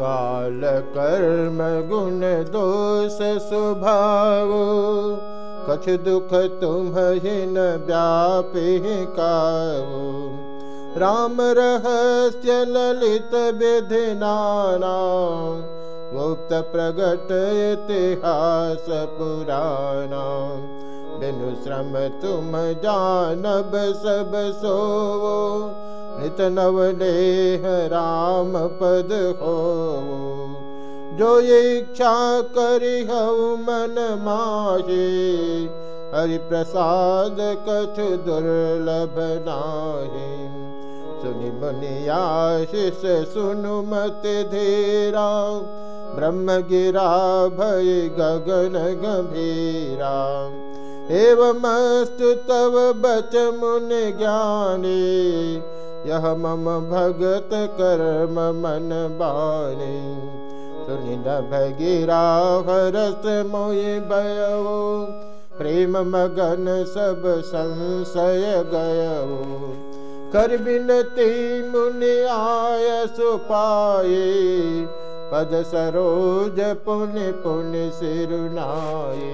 काल कर्म गुण दोष स्वभाव। कछ दुख तुम न व्यापी काऊ राम रहस्य ललित विधि नाना। गुप्त प्रगट इतिहास पुराना। बिनु श्रम तुम जानब सब सो नित नव देह राम पद हो जो इच्छा करी हऊ मन माहे हरि प्रसाद कछ दुर्लभ नाही। सुनि मुनि आशिष, सुनु मत धीरा। ब्रह्म गिरा भय गगन गंभीरा। एवमस्तु तव बच मुन ज्ञानी यह मम भगत कर्म मन बानी सुनि भगिरा हरस मोय भयो प्रेम मगन सब संशय गयो कर बिनती मुनि आय सुपाए पद सरोज पुण्य पुण्य सिरुनाए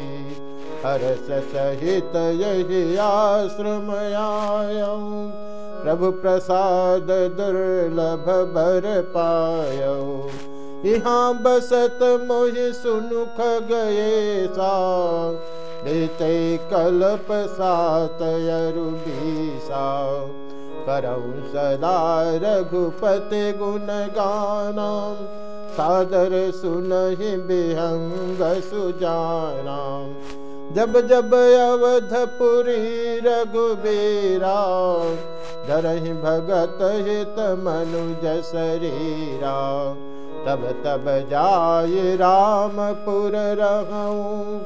हरस सहित यही आश्रम प्रभु प्रसाद दुर्लभ भर पायो। यहाँ बसत मोह सुनुख गए सा। कल्प सात अरुबीसा करऊ सदा रघुपति गुण गाना। सादर सुनहि बिहंग सुजाना। जब जब अवधपुरी रघुबीरा। धरहि भगत हित मनुज शरीरा। तब तब जाय रामपुर रहूँ।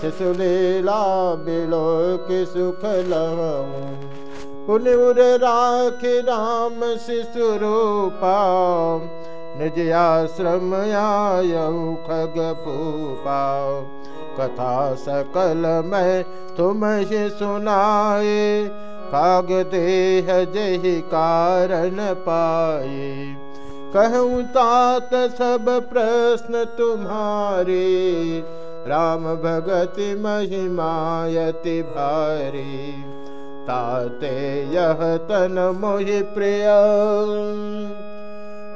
शिशुलीला बिलो के सुख लहूं। पुनिर राख राम शिशु रूपा। निज आश्रम आयऊ खग भूपा कथा सकल मैं तुम ही सुनाए। काग देह जही कारण पाए। कहूँ तात सब प्रश्न तुम्हारे, राम भगति महिमायति भारी। ताते यह तन मोहि प्रिय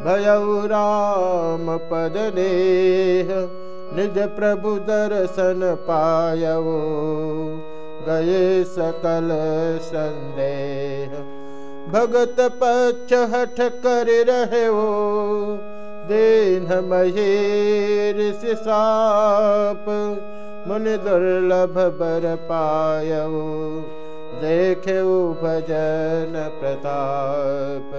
भयउ राम पद देह, निज प्रभु दर्शन पायवो गए सकल संदेह। भगत पक्ष हठ कर रहे वो दीन महेर साप। मुनि दुर्लभ बर पायवो, देखे भजन प्रताप।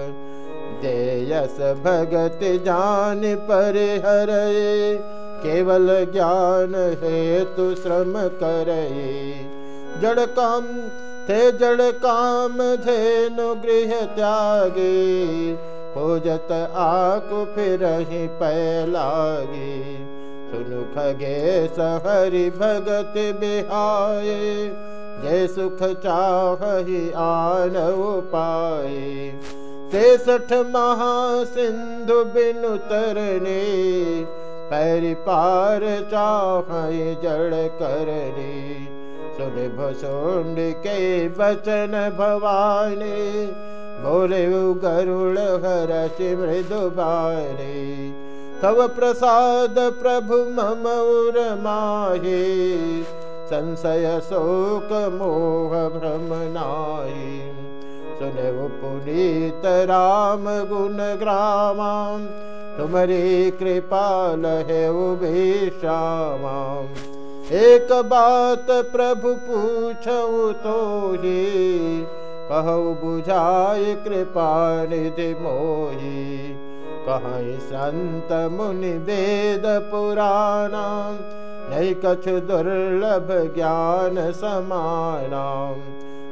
देयस भगत जान पर हर केवल ज्ञान है तु श्रम करे जड़ काम, थे जड़ काम धेनु गृह त्यागे खोजत आकु फिर ही पैलागे। सुनु खगे सहरि भगत बिहाए जय सुख चाह आन पाए तेसठ महासिंधु बिनु तरने पैरी पार चाहे जड़ करने सुन भसुंड के बचन भवानी? बोले गरुड़ मृदु बारे तव प्रसाद प्रभु मम उर माहे। संशय शोक मोह भ्रम नाही। सुनव पुनीत राम गुण ग्रामा। तुम्हारी कृपाल है श्यामा एक बात प्रभु पूछऊ तो ही कहु बुझाए कृपा निधि मोही। कहीं संत मुनि वेद पुराना नहीं कछु दुर्लभ ज्ञान समाना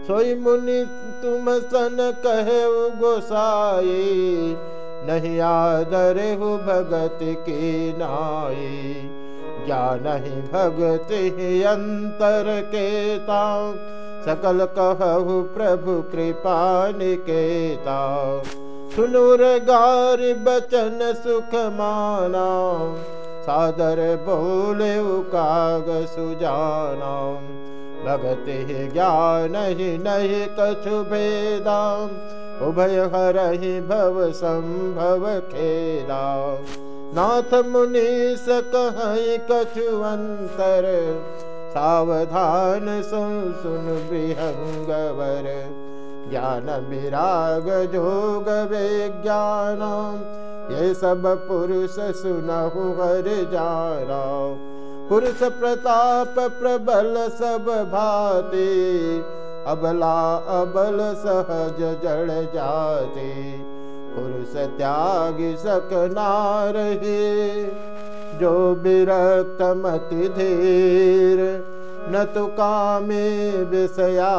सोई मुनि तुम सन कहे गोसाई नहीं आदर भगत की नाई ज्ञान ही भगत अंतर के सकल कहु प्रभु कृपा निकेता। सुनुर गारि बचन सुख माना सादर बोले काग सुजाना। भगत ही ज्ञान ही नहीं कछु भेदा। उभय हर ही भव संभव खेदा। नाथ मुनि सकह कछु अंतर सावधान सुन सुन विहंगवर। ज्ञान विराग जोग विज्ञान, ये सब पुरुष सुनहु हर जाना। पुरुष प्रताप प्रबल सब भाते, अबला अबल सहज जड़ जाते। पुरुष त्याग सक नारहे जो विरक्त मति धीर न तो कामे विषया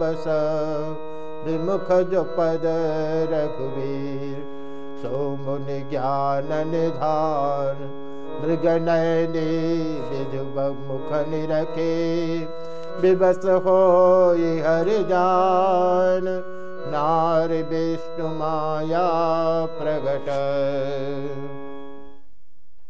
बस विमुख जो पद रघुवीर। सो मुनि ज्ञान निधान मृग नयनी विजु मुख निरखे विवस हो हर जान नारिविष्णुमाया प्रगट।